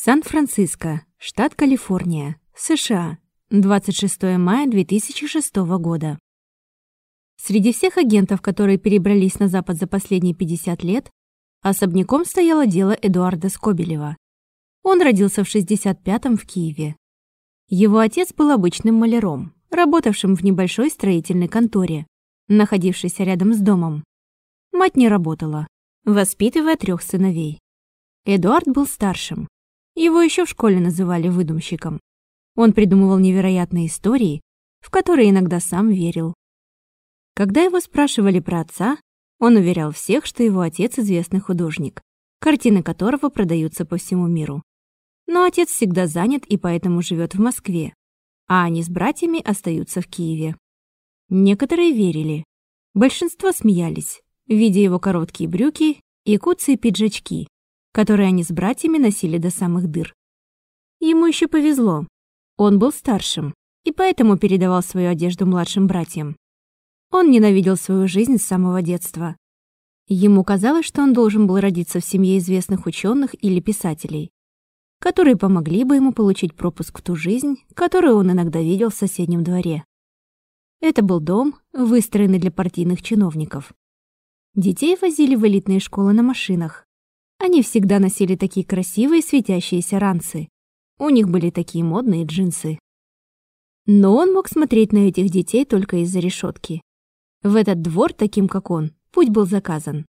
Сан-Франциско, штат Калифорния, США, 26 мая 2006 года. Среди всех агентов, которые перебрались на Запад за последние 50 лет, особняком стояло дело Эдуарда Скобелева. Он родился в 65-м в Киеве. Его отец был обычным маляром, работавшим в небольшой строительной конторе, находившейся рядом с домом. Мать не работала, воспитывая трех сыновей. Эдуард был старшим, его еще в школе называли выдумщиком. Он придумывал невероятные истории, в которые иногда сам верил. Когда его спрашивали про отца, он уверял всех, что его отец известный художник, картины которого продаются по всему миру. Но отец всегда занят и поэтому живет в Москве, а они с братьями остаются в Киеве. Некоторые верили. Большинство смеялись, видя его короткие брюки и куцые пиджачки, которые они с братьями носили до самых дыр. Ему еще повезло. Он был старшим и поэтому передавал свою одежду младшим братьям. Он ненавидел свою жизнь с самого детства. Ему казалось, что он должен был родиться в семье известных ученых или писателей, которые помогли бы ему получить пропуск в ту жизнь, которую он иногда видел в соседнем дворе. Это был дом, выстроенный для партийных чиновников. Детей возили в элитные школы на машинах, они всегда носили такие красивые светящиеся ранцы. У них были такие модные джинсы. Но он мог смотреть на этих детей только из-за решетки. В этот двор, таким как он, путь был заказан.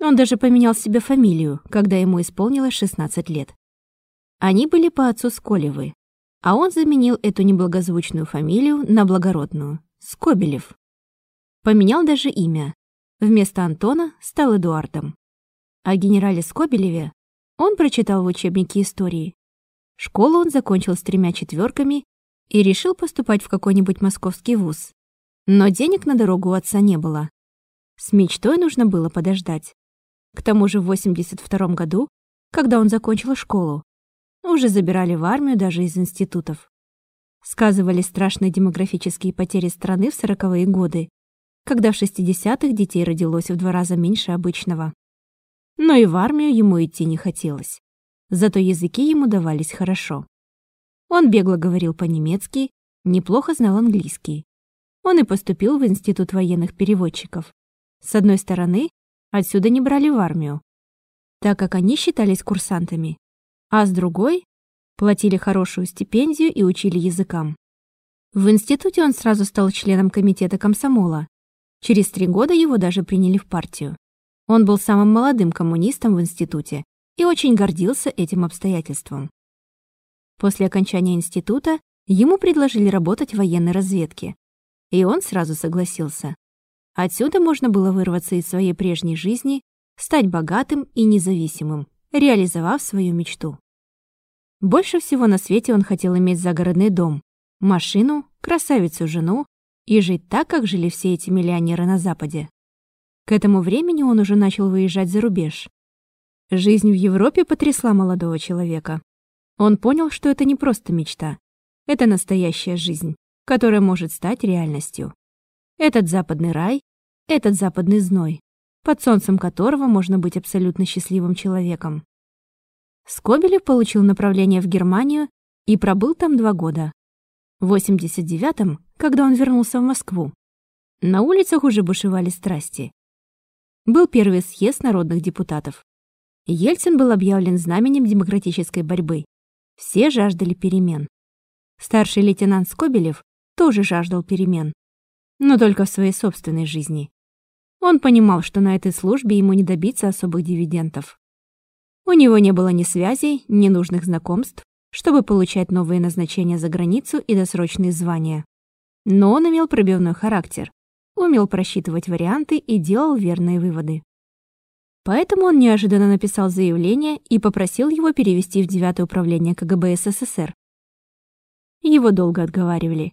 Он даже поменял себе фамилию, когда ему исполнилось 16 лет. Они были по отцу Сколевы, а он заменил эту неблагозвучную фамилию на благородную – Скобелев. Поменял даже имя. Вместо Антона стал Эдуардом. О генерале Скобелеве он прочитал в учебнике истории. Школу он закончил с тремя четверками и решил поступать в какой-нибудь московский вуз. Но денег на дорогу у отца не было. С мечтой нужно было подождать. К тому же в 82 году, когда он закончил школу, уже забирали в армию даже из институтов. Сказывались страшные демографические потери страны в сороковые годы, когда в 60-х детей родилось в два раза меньше обычного но и в армию ему идти не хотелось. Зато языки ему давались хорошо. Он бегло говорил по-немецки, неплохо знал английский. Он и поступил в Институт военных переводчиков. С одной стороны, отсюда не брали в армию, так как они считались курсантами, а с другой — платили хорошую стипендию и учили языкам. В институте он сразу стал членом комитета комсомола. Через три года его даже приняли в партию. Он был самым молодым коммунистом в институте и очень гордился этим обстоятельством. После окончания института ему предложили работать в военной разведке, и он сразу согласился. Отсюда можно было вырваться из своей прежней жизни, стать богатым и независимым, реализовав свою мечту. Больше всего на свете он хотел иметь загородный дом, машину, красавицу-жену и жить так, как жили все эти миллионеры на Западе. К этому времени он уже начал выезжать за рубеж. Жизнь в Европе потрясла молодого человека. Он понял, что это не просто мечта. Это настоящая жизнь, которая может стать реальностью. Этот западный рай, этот западный зной, под солнцем которого можно быть абсолютно счастливым человеком. Скобелев получил направление в Германию и пробыл там два года. В 89-м, когда он вернулся в Москву, на улицах уже бушевали страсти был первый съезд народных депутатов. Ельцин был объявлен знаменем демократической борьбы. Все жаждали перемен. Старший лейтенант Скобелев тоже жаждал перемен, но только в своей собственной жизни. Он понимал, что на этой службе ему не добиться особых дивидендов. У него не было ни связей, ни нужных знакомств, чтобы получать новые назначения за границу и досрочные звания. Но он имел пробивной характер, умел просчитывать варианты и делал верные выводы. Поэтому он неожиданно написал заявление и попросил его перевести в девятое управление КГБ СССР. Его долго отговаривали.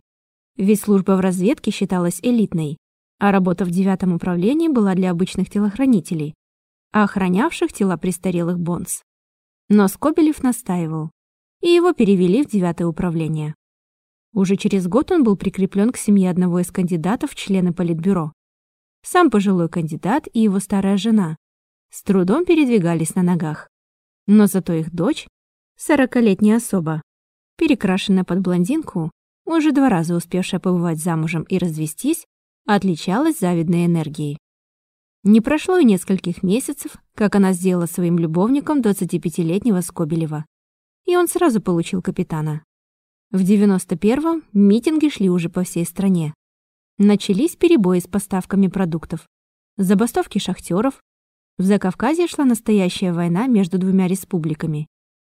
Ведь служба в разведке считалась элитной, а работа в девятом управлении была для обычных телохранителей, а охранявших тела престарелых бонс. Но Скобелев настаивал, и его перевели в девятое управление. Уже через год он был прикреплен к семье одного из кандидатов в члены Политбюро. Сам пожилой кандидат и его старая жена с трудом передвигались на ногах. Но зато их дочь сорокалетняя особа, перекрашенная под блондинку, уже два раза успевшая побывать замужем и развестись, отличалась завидной энергией. Не прошло и нескольких месяцев, как она сделала своим любовником 25-летнего Скобелева. И он сразу получил капитана. В 91-м митинги шли уже по всей стране. Начались перебои с поставками продуктов, забастовки шахтеров. В Закавказье шла настоящая война между двумя республиками.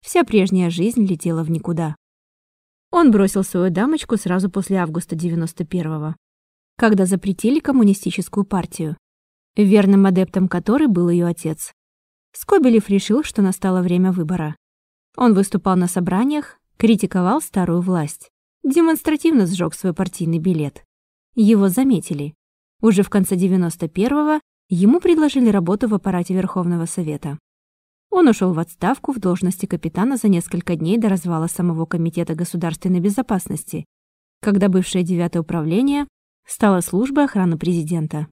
Вся прежняя жизнь летела в никуда. Он бросил свою дамочку сразу после августа 91-го, когда запретили коммунистическую партию верным адептом которой был ее отец. Скобелев решил, что настало время выбора. Он выступал на собраниях, критиковал старую власть, демонстративно сжег свой партийный билет. Его заметили. Уже в конце 91-го ему предложили работу в аппарате Верховного Совета. Он ушел в отставку в должности капитана за несколько дней до развала самого Комитета государственной безопасности, когда бывшее девятое управление стало службой охраны президента.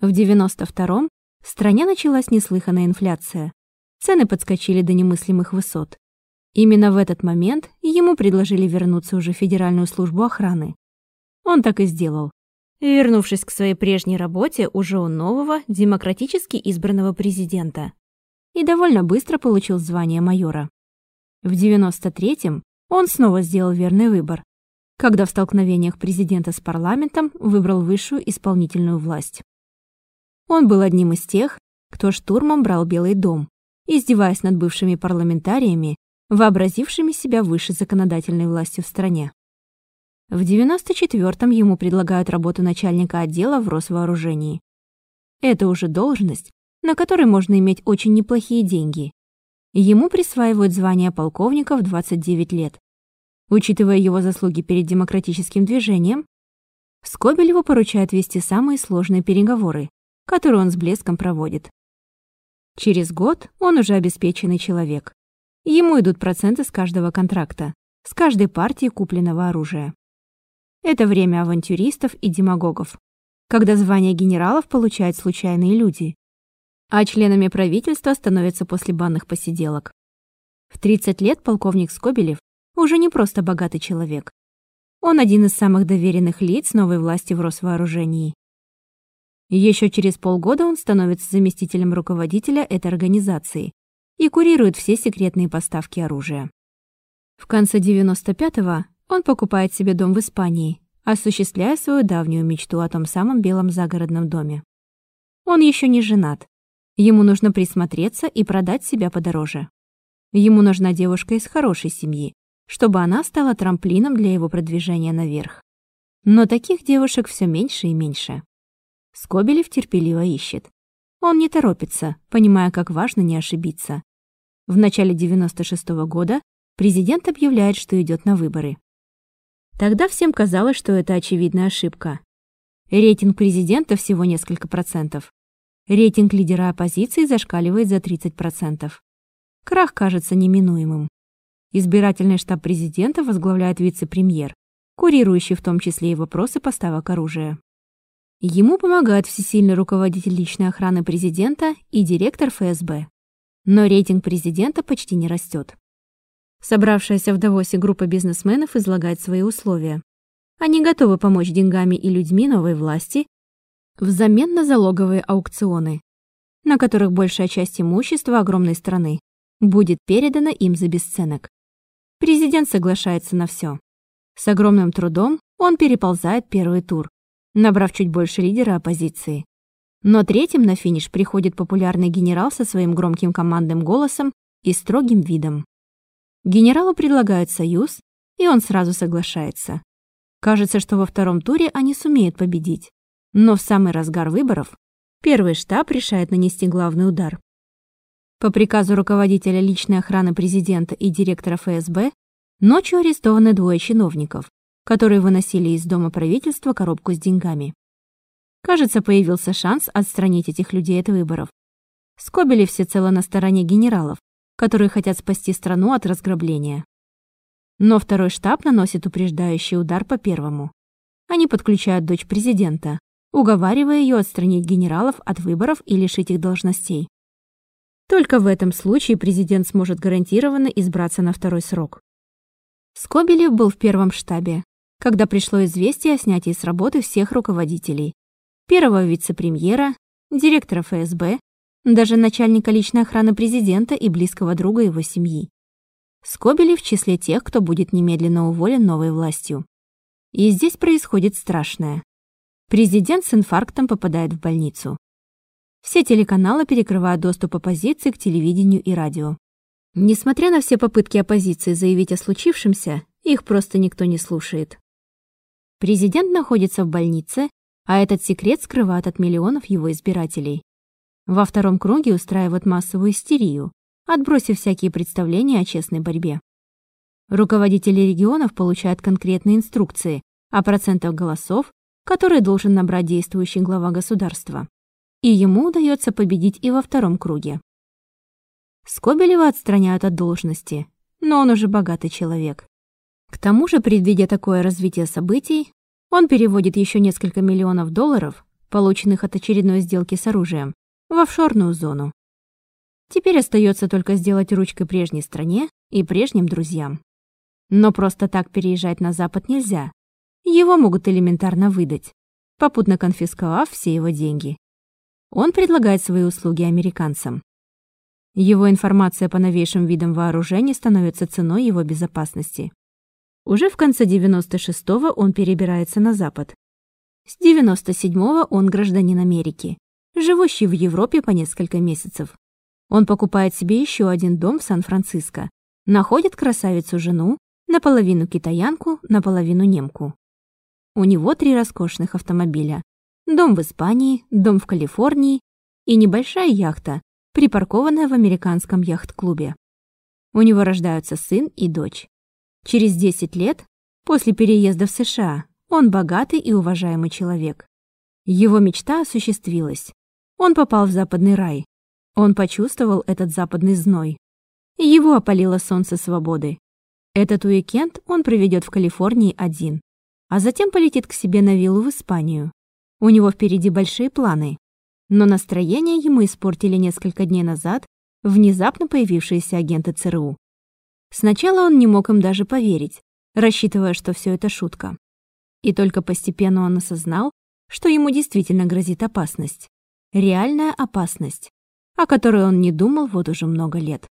В 92-м в стране началась неслыханная инфляция. Цены подскочили до немыслимых высот. Именно в этот момент ему предложили вернуться уже в Федеральную службу охраны. Он так и сделал. Вернувшись к своей прежней работе уже у нового, демократически избранного президента. И довольно быстро получил звание майора. В 93-м он снова сделал верный выбор, когда в столкновениях президента с парламентом выбрал высшую исполнительную власть. Он был одним из тех, кто штурмом брал Белый дом, издеваясь над бывшими парламентариями, вообразившими себя выше законодательной власти в стране. В 94-м ему предлагают работу начальника отдела в Росвооружении. Это уже должность, на которой можно иметь очень неплохие деньги. Ему присваивают звание полковника в 29 лет. Учитывая его заслуги перед демократическим движением, Скобелеву поручают вести самые сложные переговоры, которую он с блеском проводит. Через год он уже обеспеченный человек. Ему идут проценты с каждого контракта, с каждой партии купленного оружия. Это время авантюристов и демагогов, когда звание генералов получают случайные люди, а членами правительства становятся после банных посиделок. В 30 лет полковник Скобелев уже не просто богатый человек. Он один из самых доверенных лиц новой власти в Росвооружении. Еще через полгода он становится заместителем руководителя этой организации и курирует все секретные поставки оружия. В конце 95-го он покупает себе дом в Испании, осуществляя свою давнюю мечту о том самом белом загородном доме. Он еще не женат. Ему нужно присмотреться и продать себя подороже. Ему нужна девушка из хорошей семьи, чтобы она стала трамплином для его продвижения наверх. Но таких девушек все меньше и меньше. Скобелев терпеливо ищет. Он не торопится, понимая, как важно не ошибиться. В начале 96 -го года президент объявляет, что идет на выборы. Тогда всем казалось, что это очевидная ошибка. Рейтинг президента всего несколько процентов. Рейтинг лидера оппозиции зашкаливает за 30%. Крах кажется неминуемым. Избирательный штаб президента возглавляет вице-премьер, курирующий в том числе и вопросы поставок оружия. Ему помогают всесильный руководитель личной охраны президента и директор ФСБ. Но рейтинг президента почти не растет. Собравшаяся в Давосе группа бизнесменов излагает свои условия. Они готовы помочь деньгами и людьми новой власти взамен на залоговые аукционы, на которых большая часть имущества огромной страны будет передана им за бесценок. Президент соглашается на все. С огромным трудом он переползает первый тур, набрав чуть больше лидера оппозиции. Но третьим на финиш приходит популярный генерал со своим громким командным голосом и строгим видом. Генералу предлагают союз, и он сразу соглашается. Кажется, что во втором туре они сумеют победить. Но в самый разгар выборов первый штаб решает нанести главный удар. По приказу руководителя личной охраны президента и директора ФСБ ночью арестованы двое чиновников, которые выносили из дома правительства коробку с деньгами. Кажется, появился шанс отстранить этих людей от выборов. Скобели всецело на стороне генералов, которые хотят спасти страну от разграбления. Но второй штаб наносит упреждающий удар по первому. Они подключают дочь президента, уговаривая ее отстранить генералов от выборов и лишить их должностей. Только в этом случае президент сможет гарантированно избраться на второй срок. Скобелев был в первом штабе, когда пришло известие о снятии с работы всех руководителей. Первого вице-премьера, директора ФСБ, даже начальника личной охраны президента и близкого друга его семьи. Скобелев в числе тех, кто будет немедленно уволен новой властью. И здесь происходит страшное. Президент с инфарктом попадает в больницу. Все телеканалы перекрывают доступ оппозиции к телевидению и радио. Несмотря на все попытки оппозиции заявить о случившемся, их просто никто не слушает. Президент находится в больнице, а этот секрет скрывают от миллионов его избирателей. Во втором круге устраивают массовую истерию, отбросив всякие представления о честной борьбе. Руководители регионов получают конкретные инструкции о процентах голосов, которые должен набрать действующий глава государства. И ему удается победить и во втором круге. Скобелева отстраняют от должности, но он уже богатый человек. К тому же, предвидя такое развитие событий, он переводит еще несколько миллионов долларов, полученных от очередной сделки с оружием, в офшорную зону. Теперь остается только сделать ручкой прежней стране и прежним друзьям. Но просто так переезжать на Запад нельзя. Его могут элементарно выдать, попутно конфисковав все его деньги. Он предлагает свои услуги американцам. Его информация по новейшим видам вооружений становится ценой его безопасности. Уже в конце 96-го он перебирается на Запад. С 97-го он гражданин Америки, живущий в Европе по несколько месяцев. Он покупает себе еще один дом в Сан-Франциско, находит красавицу-жену, наполовину китаянку, наполовину немку. У него три роскошных автомобиля. Дом в Испании, дом в Калифорнии и небольшая яхта, припаркованная в американском яхт-клубе. У него рождаются сын и дочь. Через 10 лет, после переезда в США, он богатый и уважаемый человек. Его мечта осуществилась. Он попал в западный рай, он почувствовал этот западный зной. Его опалило солнце свободы. Этот уикенд он проведет в Калифорнии один, а затем полетит к себе на виллу в Испанию. У него впереди большие планы. Но настроение ему испортили несколько дней назад внезапно появившиеся агенты ЦРУ. Сначала он не мог им даже поверить, рассчитывая, что все это шутка. И только постепенно он осознал, что ему действительно грозит опасность. Реальная опасность о которой он не думал вот уже много лет.